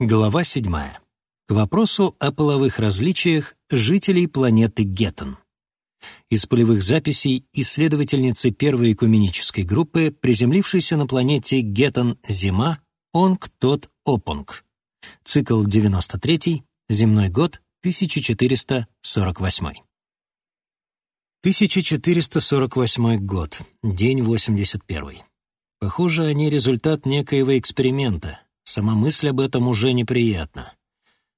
Глава 7. К вопросу о половых различиях жителей планеты Геттон. Из полевых записей исследовательницы первой экуменической группы, приземлившейся на планете Геттон Зима, Онг Тот Опонг. Цикл 93, земной год 1448. 1448 год, день 81. Похоже, они результат некоего эксперимента — Сама мысль об этом уже неприятна.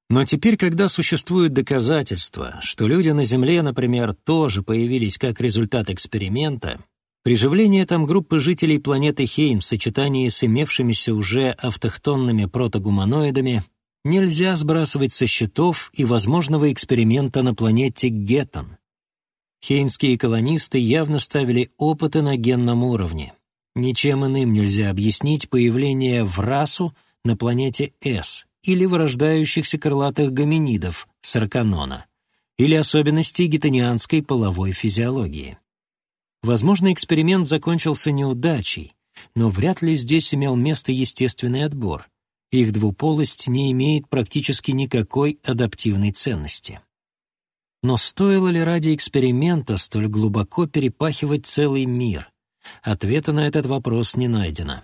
Но теперь, когда существуют доказательства, что люди на Земле, например, тоже появились как результат эксперимента, приживление там группы жителей планеты Хейм в сочетании с имевшимися уже автохтонными протогуманоидами нельзя сбрасывать со счетов и возможного эксперимента на планете Геттон. Хейнские колонисты явно ставили опыты на генном уровне. Ничем иным нельзя объяснить появление в расу на планете С или вырождающихся крылатых гоминидов сарканона, или особенностей гетонианской половой физиологии. Возможно, эксперимент закончился неудачей, но вряд ли здесь имел место естественный отбор. Их двуполость не имеет практически никакой адаптивной ценности. Но стоило ли ради эксперимента столь глубоко перепахивать целый мир? Ответа на этот вопрос не найдено.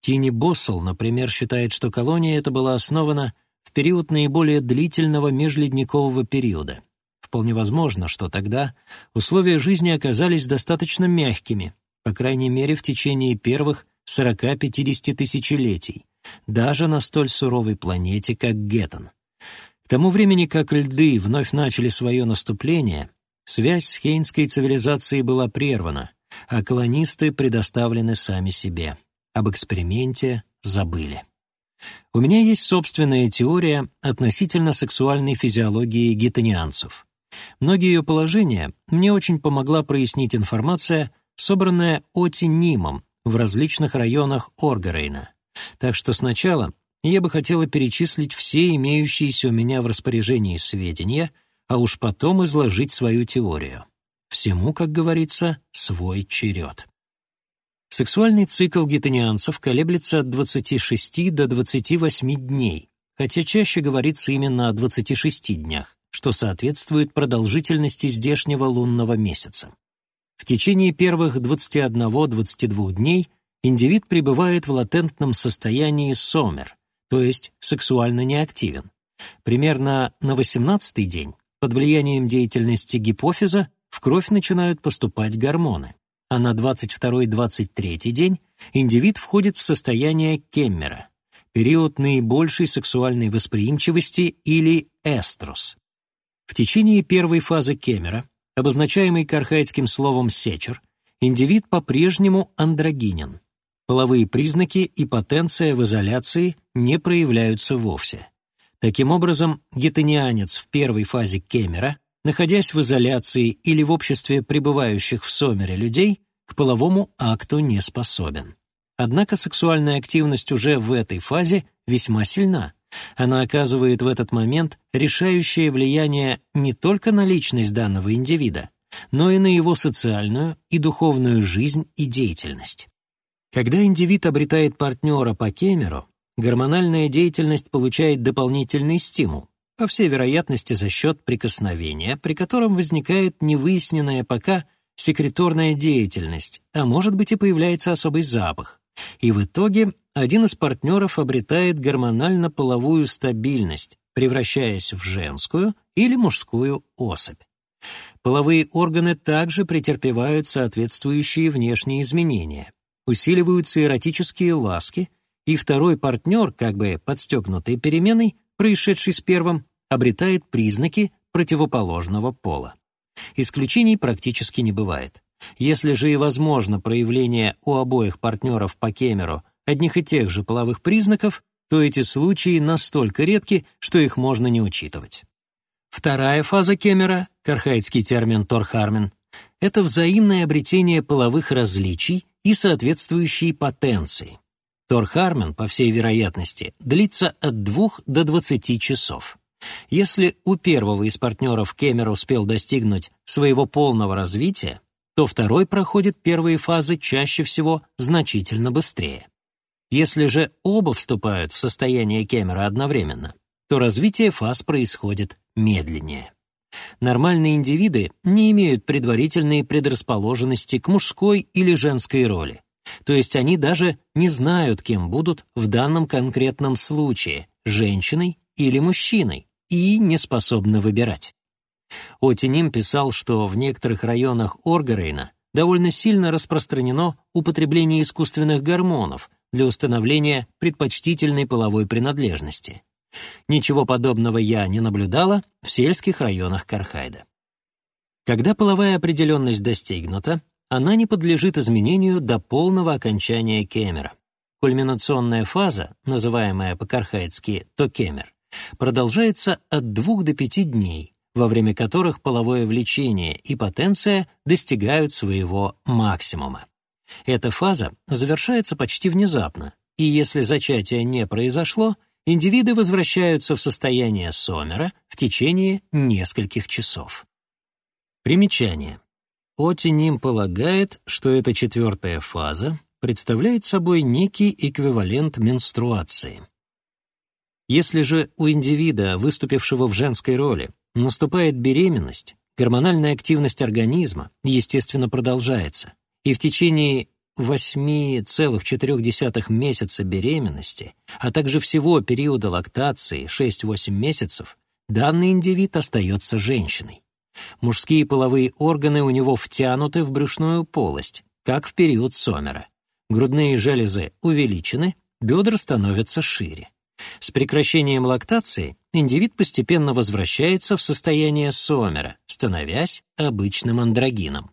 Тини Боссел, например, считает, что колония эта была основана в период наиболее длительного межледникового периода. Вполне возможно, что тогда условия жизни оказались достаточно мягкими, по крайней мере, в течение первых 40-50 тысячелетий, даже на столь суровой планете, как Геттон. К тому времени, как льды вновь начали свое наступление, связь с хейнской цивилизацией была прервана, а колонисты предоставлены сами себе об эксперименте забыли. У меня есть собственная теория относительно сексуальной физиологии гетонианцев. Многие ее положения мне очень помогла прояснить информация, собранная Отинимом в различных районах Оргарейна. Так что сначала я бы хотела перечислить все имеющиеся у меня в распоряжении сведения, а уж потом изложить свою теорию. Всему, как говорится, свой черед. Сексуальный цикл гетанианцев колеблется от 26 до 28 дней, хотя чаще говорится именно о 26 днях, что соответствует продолжительности здешнего лунного месяца. В течение первых 21-22 дней индивид пребывает в латентном состоянии сомер, то есть сексуально неактивен. Примерно на 18-й день под влиянием деятельности гипофиза в кровь начинают поступать гормоны а на 22-23 день индивид входит в состояние Кеммера, период наибольшей сексуальной восприимчивости или эстрос. В течение первой фазы Кеммера, обозначаемой кархайдским словом «сечер», индивид по-прежнему андрогинен. Половые признаки и потенция в изоляции не проявляются вовсе. Таким образом, гетонианец в первой фазе Кеммера находясь в изоляции или в обществе пребывающих в сомере людей, к половому акту не способен. Однако сексуальная активность уже в этой фазе весьма сильна. Она оказывает в этот момент решающее влияние не только на личность данного индивида, но и на его социальную и духовную жизнь и деятельность. Когда индивид обретает партнера по кемеру, гормональная деятельность получает дополнительный стимул, по всей вероятности за счет прикосновения, при котором возникает невыясненная пока секреторная деятельность, а может быть и появляется особый запах. И в итоге один из партнеров обретает гормонально-половую стабильность, превращаясь в женскую или мужскую особь. Половые органы также претерпевают соответствующие внешние изменения. Усиливаются эротические ласки, и второй партнер, как бы подстегнутый переменой, происшедший с первым, обретает признаки противоположного пола. Исключений практически не бывает. Если же и возможно проявление у обоих партнеров по кемеру одних и тех же половых признаков, то эти случаи настолько редки, что их можно не учитывать. Вторая фаза кемера, кархайдский термин торхармен, это взаимное обретение половых различий и соответствующей потенции. Торхармен, по всей вероятности, длится от 2 до 20 часов. Если у первого из партнеров Кемер успел достигнуть своего полного развития, то второй проходит первые фазы чаще всего значительно быстрее. Если же оба вступают в состояние Кемера одновременно, то развитие фаз происходит медленнее. Нормальные индивиды не имеют предварительной предрасположенности к мужской или женской роли. То есть они даже не знают, кем будут в данном конкретном случае – женщиной или мужчиной, и не способны выбирать. Отиним писал, что в некоторых районах Оргарейна довольно сильно распространено употребление искусственных гормонов для установления предпочтительной половой принадлежности. Ничего подобного я не наблюдала в сельских районах Кархайда. Когда половая определенность достигнута, она не подлежит изменению до полного окончания кемера. Кульминационная фаза, называемая по-кархайдски токемер, продолжается от двух до пяти дней, во время которых половое влечение и потенция достигают своего максимума. Эта фаза завершается почти внезапно, и если зачатие не произошло, индивиды возвращаются в состояние сомера в течение нескольких часов. Примечание. Отиним полагает, что эта четвертая фаза представляет собой некий эквивалент менструации. Если же у индивида, выступившего в женской роли, наступает беременность, гормональная активность организма, естественно, продолжается, и в течение 8,4 месяца беременности, а также всего периода лактации 6-8 месяцев, данный индивид остается женщиной. Мужские половые органы у него втянуты в брюшную полость, как в период сомера. Грудные железы увеличены, бедра становятся шире. С прекращением лактации индивид постепенно возвращается в состояние сомера, становясь обычным андрогином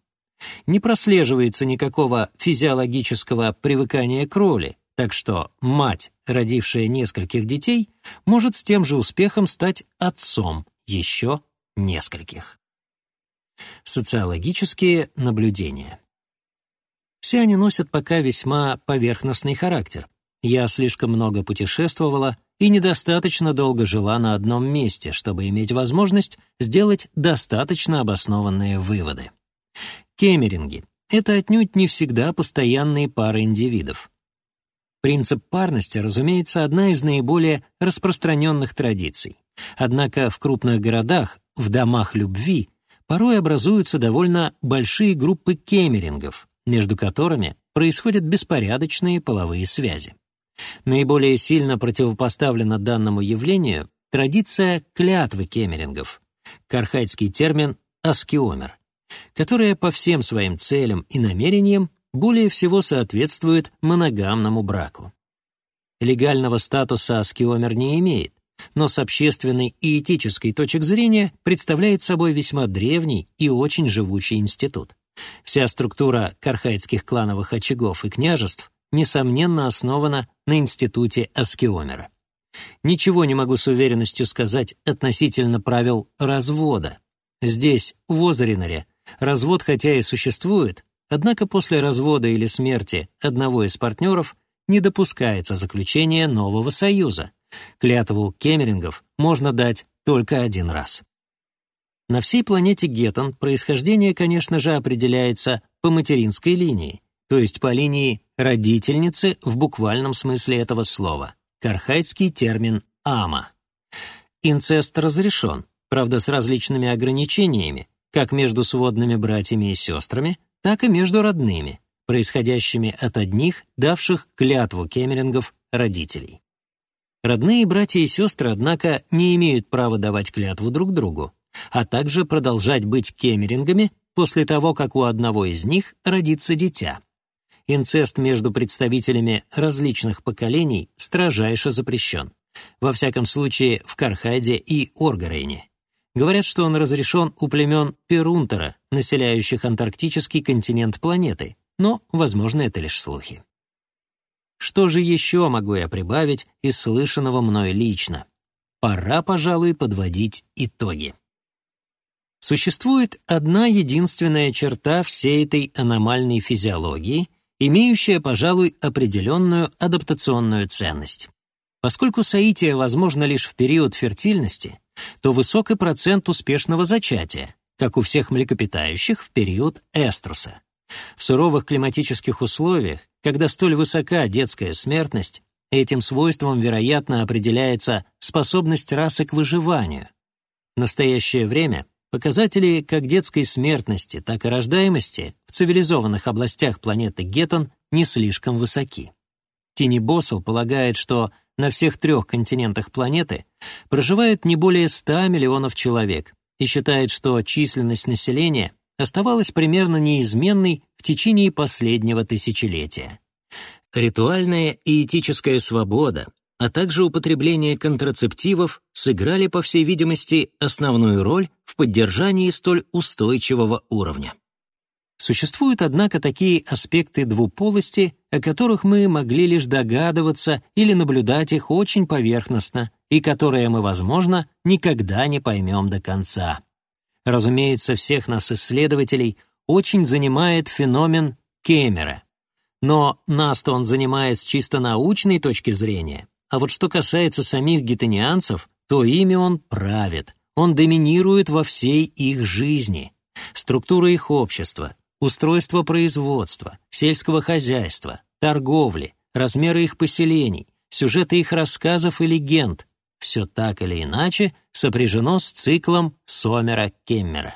не прослеживается никакого физиологического привыкания к роли, так что мать, родившая нескольких детей, может с тем же успехом стать отцом еще нескольких. Социологические наблюдения. Все они носят пока весьма поверхностный характер. Я слишком много путешествовала и недостаточно долго жила на одном месте, чтобы иметь возможность сделать достаточно обоснованные выводы. Кемеринги — это отнюдь не всегда постоянные пары индивидов. Принцип парности, разумеется, одна из наиболее распространенных традиций. Однако в крупных городах, в домах любви, порой образуются довольно большие группы кемерингов, между которыми происходят беспорядочные половые связи. Наиболее сильно противопоставлена данному явлению традиция клятвы кемерингов, кархайский термин «аскиомер», которая по всем своим целям и намерениям более всего соответствует моногамному браку. Легального статуса аскиомер не имеет, но с общественной и этической точек зрения представляет собой весьма древний и очень живучий институт. Вся структура кархайдских клановых очагов и княжеств несомненно основана на институте аскиомера. Ничего не могу с уверенностью сказать относительно правил развода. Здесь, в Озаринаре, Развод хотя и существует, однако после развода или смерти одного из партнеров не допускается заключение нового союза. Клятву кемерингов можно дать только один раз. На всей планете Геттон происхождение, конечно же, определяется по материнской линии, то есть по линии родительницы в буквальном смысле этого слова, кархайдский термин «ама». Инцест разрешен, правда, с различными ограничениями, как между сводными братьями и сестрами, так и между родными, происходящими от одних, давших клятву кемерингов, родителей. Родные братья и сестры, однако, не имеют права давать клятву друг другу, а также продолжать быть кемерингами после того, как у одного из них родится дитя. Инцест между представителями различных поколений строжайше запрещен. Во всяком случае, в Кархаде и Оргарейне. Говорят, что он разрешен у племен Перунтера, населяющих антарктический континент планеты, но, возможно, это лишь слухи. Что же еще могу я прибавить из слышанного мной лично? Пора, пожалуй, подводить итоги. Существует одна единственная черта всей этой аномальной физиологии, имеющая, пожалуй, определенную адаптационную ценность. Поскольку соитие возможно лишь в период фертильности, то высокий процент успешного зачатия, как у всех млекопитающих в период эструса. В суровых климатических условиях, когда столь высока детская смертность, этим свойством, вероятно, определяется способность расы к выживанию. В настоящее время показатели как детской смертности, так и рождаемости в цивилизованных областях планеты Геттон не слишком высоки. Тини Боссел полагает, что на всех трех континентах планеты проживает не более 100 миллионов человек и считает, что численность населения оставалась примерно неизменной в течение последнего тысячелетия. Ритуальная и этическая свобода, а также употребление контрацептивов сыграли, по всей видимости, основную роль в поддержании столь устойчивого уровня. Существуют, однако, такие аспекты двуполости, о которых мы могли лишь догадываться или наблюдать их очень поверхностно, и которые мы, возможно, никогда не поймем до конца. Разумеется, всех нас, исследователей, очень занимает феномен Кемера. Но нас-то он занимает с чисто научной точки зрения. А вот что касается самих гетанианцев, то ими он правит. Он доминирует во всей их жизни. Структура их общества, устройство производства, сельского хозяйства, торговли, размеры их поселений, сюжеты их рассказов и легенд — все так или иначе сопряжено с циклом Сомера-Кеммера.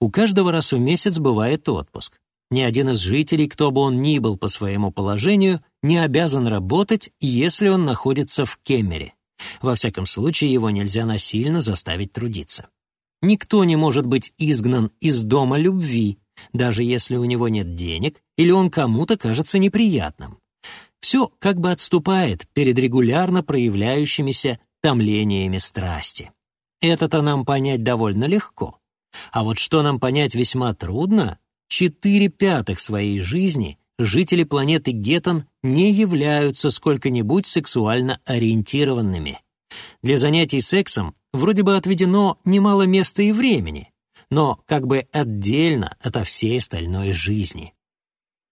У каждого раз в месяц бывает отпуск. Ни один из жителей, кто бы он ни был по своему положению, не обязан работать, если он находится в Кеммере. Во всяком случае, его нельзя насильно заставить трудиться. Никто не может быть изгнан из дома любви, даже если у него нет денег или он кому-то кажется неприятным. Все как бы отступает перед регулярно проявляющимися томлениями страсти. Это-то нам понять довольно легко. А вот что нам понять весьма трудно, четыре пятых своей жизни жители планеты Геттон не являются сколько-нибудь сексуально ориентированными. Для занятий сексом вроде бы отведено немало места и времени, но как бы отдельно ото всей остальной жизни.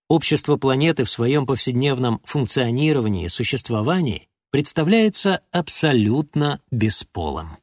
Общество планеты в своем повседневном функционировании и существовании представляется абсолютно бесполым.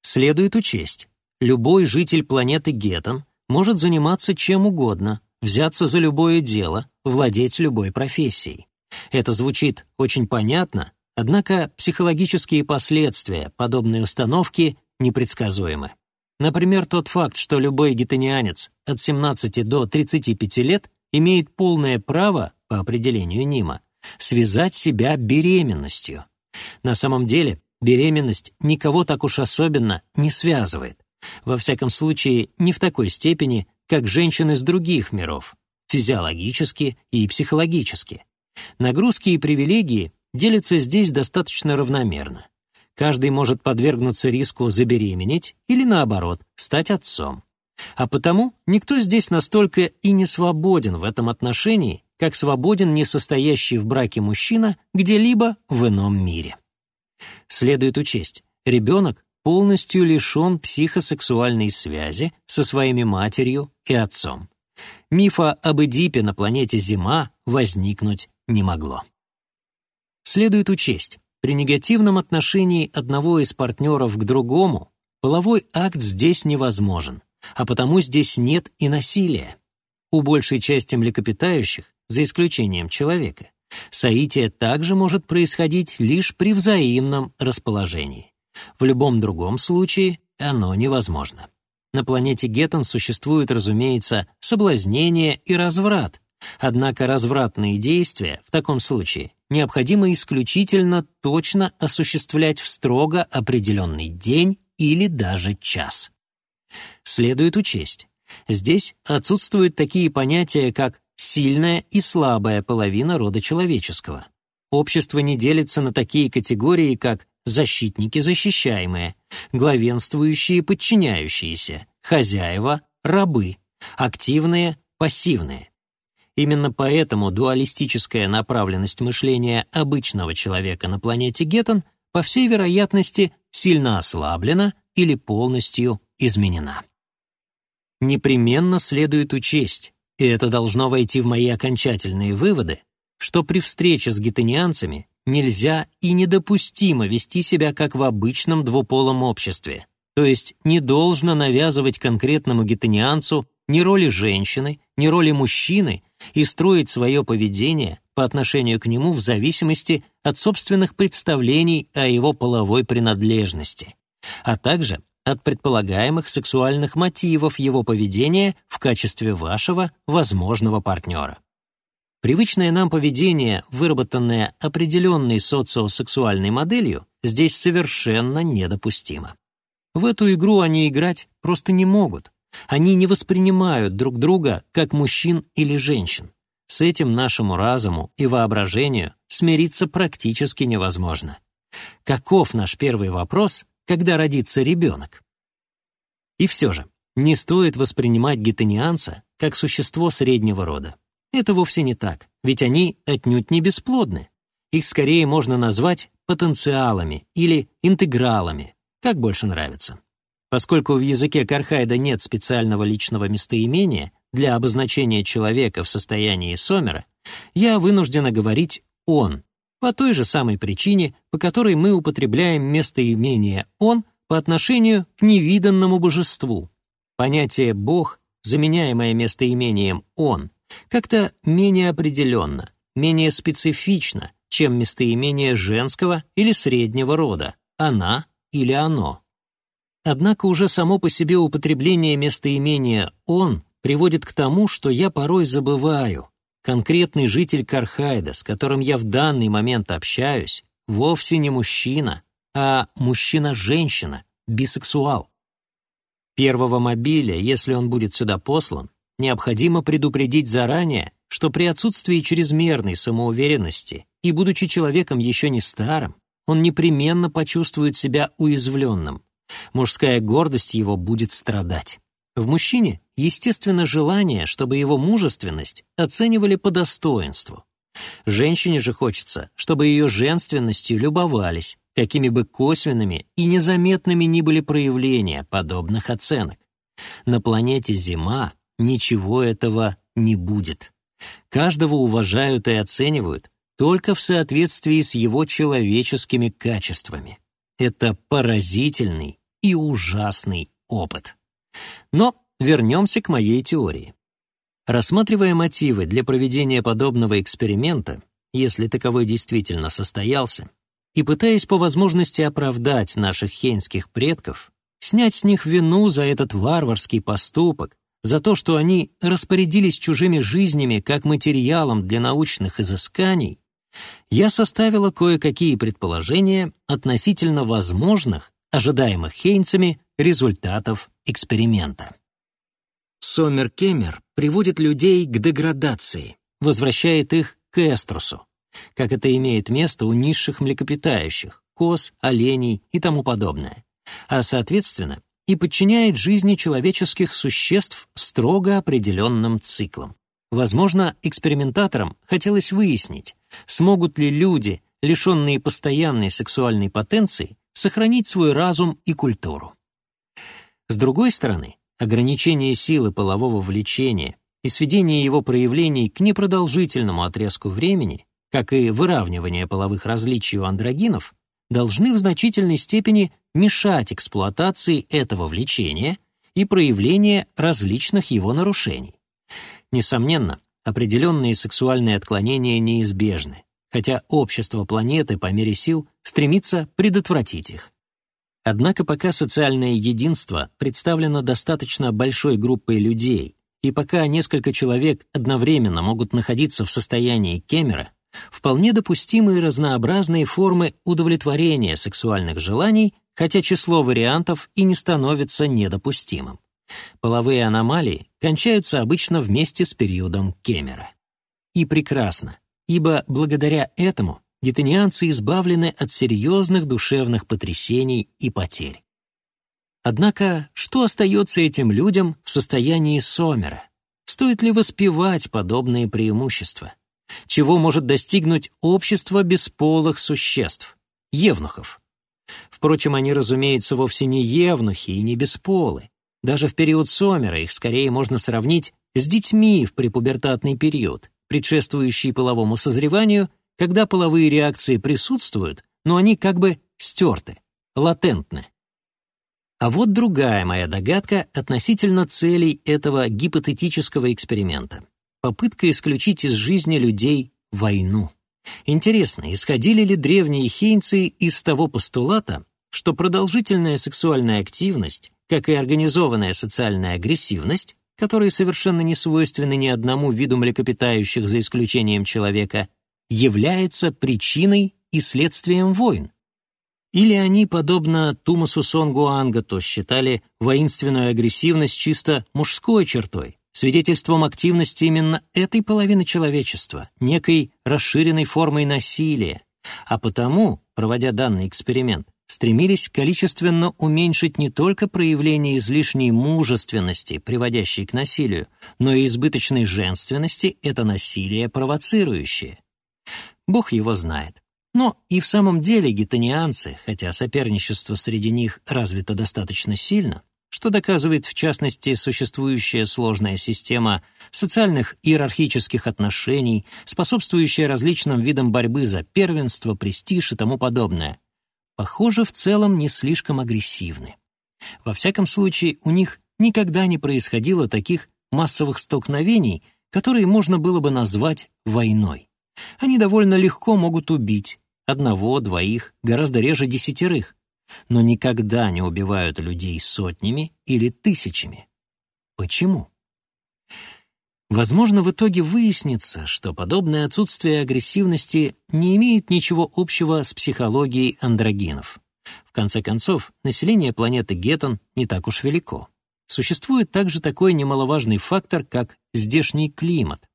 Следует учесть, любой житель планеты Геттон может заниматься чем угодно, взяться за любое дело, владеть любой профессией. Это звучит очень понятно, однако психологические последствия подобной установки непредсказуемы. Например, тот факт, что любой гетанианец от 17 до 35 лет имеет полное право, по определению Нима, связать себя беременностью. На самом деле, беременность никого так уж особенно не связывает. Во всяком случае, не в такой степени, как женщин из других миров, физиологически и психологически. Нагрузки и привилегии делятся здесь достаточно равномерно. Каждый может подвергнуться риску забеременеть или, наоборот, стать отцом. А потому никто здесь настолько и не свободен в этом отношении, как свободен несостоящий в браке мужчина где-либо в ином мире. Следует учесть, ребенок полностью лишен психосексуальной связи со своими матерью и отцом. Мифа об Эдипе на планете Зима возникнуть не могло. Следует учесть, при негативном отношении одного из партнеров к другому половой акт здесь невозможен, а потому здесь нет и насилия. У большей части млекопитающих, за исключением человека, соитие также может происходить лишь при взаимном расположении. В любом другом случае оно невозможно. На планете Геттон существует, разумеется, соблазнение и разврат, однако развратные действия в таком случае необходимо исключительно точно осуществлять в строго определенный день или даже час. Следует учесть, здесь отсутствуют такие понятия, как сильная и слабая половина рода человеческого. Общество не делится на такие категории, как защитники защищаемые, главенствующие подчиняющиеся, хозяева, рабы, активные, пассивные. Именно поэтому дуалистическая направленность мышления обычного человека на планете Геттон по всей вероятности сильно ослаблена или полностью изменена. Непременно следует учесть, и это должно войти в мои окончательные выводы, что при встрече с гетанианцами нельзя и недопустимо вести себя как в обычном двуполом обществе, то есть не должно навязывать конкретному гетанианцу ни роли женщины, ни роли мужчины и строить свое поведение по отношению к нему в зависимости от собственных представлений о его половой принадлежности, а также от предполагаемых сексуальных мотивов его поведения в качестве вашего возможного партнера. Привычное нам поведение, выработанное определенной социосексуальной моделью, здесь совершенно недопустимо. В эту игру они играть просто не могут. Они не воспринимают друг друга как мужчин или женщин. С этим нашему разуму и воображению смириться практически невозможно. Каков наш первый вопрос, когда родится ребенок? И все же, не стоит воспринимать гетанианца как существо среднего рода. Это вовсе не так, ведь они отнюдь не бесплодны. Их скорее можно назвать потенциалами или интегралами, как больше нравится. Поскольку в языке Кархайда нет специального личного местоимения для обозначения человека в состоянии Сомера, я вынуждена говорить «он», по той же самой причине, по которой мы употребляем местоимение «он» по отношению к невиданному божеству. Понятие «бог», заменяемое местоимением «он», как-то менее определенно, менее специфично, чем местоимение женского или среднего рода «она» или оно. Однако уже само по себе употребление местоимения «он» приводит к тому, что я порой забываю. Конкретный житель Кархайда, с которым я в данный момент общаюсь, вовсе не мужчина, а мужчина-женщина, бисексуал. Первого мобиля, если он будет сюда послан, необходимо предупредить заранее, что при отсутствии чрезмерной самоуверенности и будучи человеком еще не старым, он непременно почувствует себя уязвленным. Мужская гордость его будет страдать. В мужчине, естественно, желание, чтобы его мужественность оценивали по достоинству. Женщине же хочется, чтобы ее женственностью любовались, какими бы косвенными и незаметными ни были проявления подобных оценок. На планете Зима ничего этого не будет. Каждого уважают и оценивают только в соответствии с его человеческими качествами. Это поразительный и ужасный опыт. Но вернемся к моей теории. Рассматривая мотивы для проведения подобного эксперимента, если таковой действительно состоялся, и пытаясь по возможности оправдать наших хейнских предков, снять с них вину за этот варварский поступок, за то, что они распорядились чужими жизнями как материалом для научных изысканий, я составила кое-какие предположения относительно возможных, ожидаемых хейнцами, результатов эксперимента. Сомер-Кемер приводит людей к деградации, возвращает их к эструсу, как это имеет место у низших млекопитающих, коз, оленей и тому подобное, а, соответственно, и подчиняет жизни человеческих существ строго определенным циклам. Возможно, экспериментаторам хотелось выяснить, смогут ли люди, лишенные постоянной сексуальной потенции, сохранить свой разум и культуру. С другой стороны, ограничение силы полового влечения и сведение его проявлений к непродолжительному отрезку времени, как и выравнивание половых различий у андрогинов, должны в значительной степени мешать эксплуатации этого влечения и проявления различных его нарушений. Несомненно, определенные сексуальные отклонения неизбежны, хотя общество планеты по мере сил стремится предотвратить их. Однако пока социальное единство представлено достаточно большой группой людей, и пока несколько человек одновременно могут находиться в состоянии кемера, вполне допустимы разнообразные формы удовлетворения сексуальных желаний, хотя число вариантов и не становится недопустимым. Половые аномалии кончаются обычно вместе с периодом Кемера. И прекрасно, ибо благодаря этому гетанианцы избавлены от серьезных душевных потрясений и потерь. Однако, что остается этим людям в состоянии Сомера? Стоит ли воспевать подобные преимущества? Чего может достигнуть общество бесполых существ, евнухов? Впрочем, они, разумеется, вовсе не евнухи и не бесполы. Даже в период Сомера их скорее можно сравнить с детьми в препубертатный период, предшествующий половому созреванию, когда половые реакции присутствуют, но они как бы стерты, латентны. А вот другая моя догадка относительно целей этого гипотетического эксперимента. Попытка исключить из жизни людей войну. Интересно, исходили ли древние хейнцы из того постулата, что продолжительная сексуальная активность, как и организованная социальная агрессивность, которые совершенно не свойственны ни одному виду млекопитающих за исключением человека, является причиной и следствием войн? Или они, подобно Тумасу Сонгу Ангату, считали воинственную агрессивность чисто мужской чертой, свидетельством активности именно этой половины человечества, некой расширенной формой насилия, а потому, проводя данный эксперимент, стремились количественно уменьшить не только проявление излишней мужественности, приводящей к насилию, но и избыточной женственности, это насилие провоцирующее. Бог его знает. Но и в самом деле гетанианцы, хотя соперничество среди них развито достаточно сильно, что доказывает в частности существующая сложная система социальных иерархических отношений, способствующая различным видам борьбы за первенство, престиж и тому подобное, похоже, в целом не слишком агрессивны. Во всяком случае, у них никогда не происходило таких массовых столкновений, которые можно было бы назвать войной. Они довольно легко могут убить, одного, двоих, гораздо реже десятерых, но никогда не убивают людей сотнями или тысячами. Почему? Возможно, в итоге выяснится, что подобное отсутствие агрессивности не имеет ничего общего с психологией андрогинов. В конце концов, население планеты Геттон не так уж велико. Существует также такой немаловажный фактор, как здешний климат.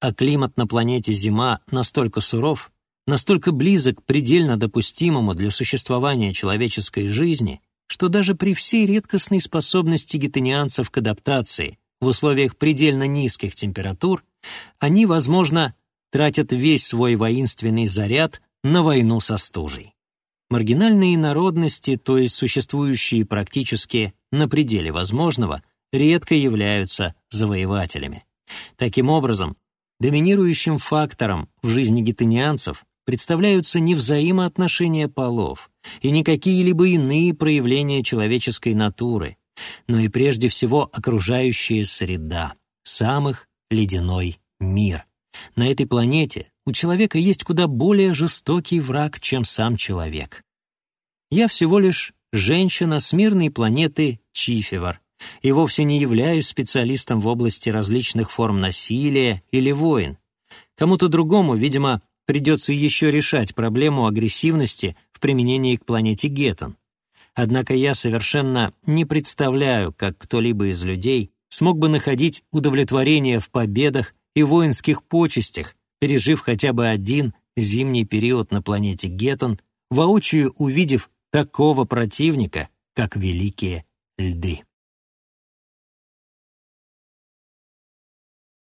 А климат на планете Зима настолько суров, настолько близок предельно допустимому для существования человеческой жизни, что даже при всей редкостной способности гетанианцев к адаптации в условиях предельно низких температур, они, возможно, тратят весь свой воинственный заряд на войну со стужей. Маргинальные народности, то есть существующие практически на пределе возможного, редко являются завоевателями. Таким образом, доминирующим фактором в жизни гетанианцев представляются не взаимоотношения полов и не какие-либо иные проявления человеческой натуры, но и прежде всего окружающая среда, самых ледяной мир. На этой планете у человека есть куда более жестокий враг, чем сам человек. Я всего лишь женщина с мирной планеты Чифевар, и вовсе не являюсь специалистом в области различных форм насилия или войн. Кому-то другому, видимо, придется еще решать проблему агрессивности в применении к планете Геттон. Однако я совершенно не представляю, как кто-либо из людей смог бы находить удовлетворение в победах и воинских почестях, пережив хотя бы один зимний период на планете Геттон, воочию увидев такого противника, как Великие Льды.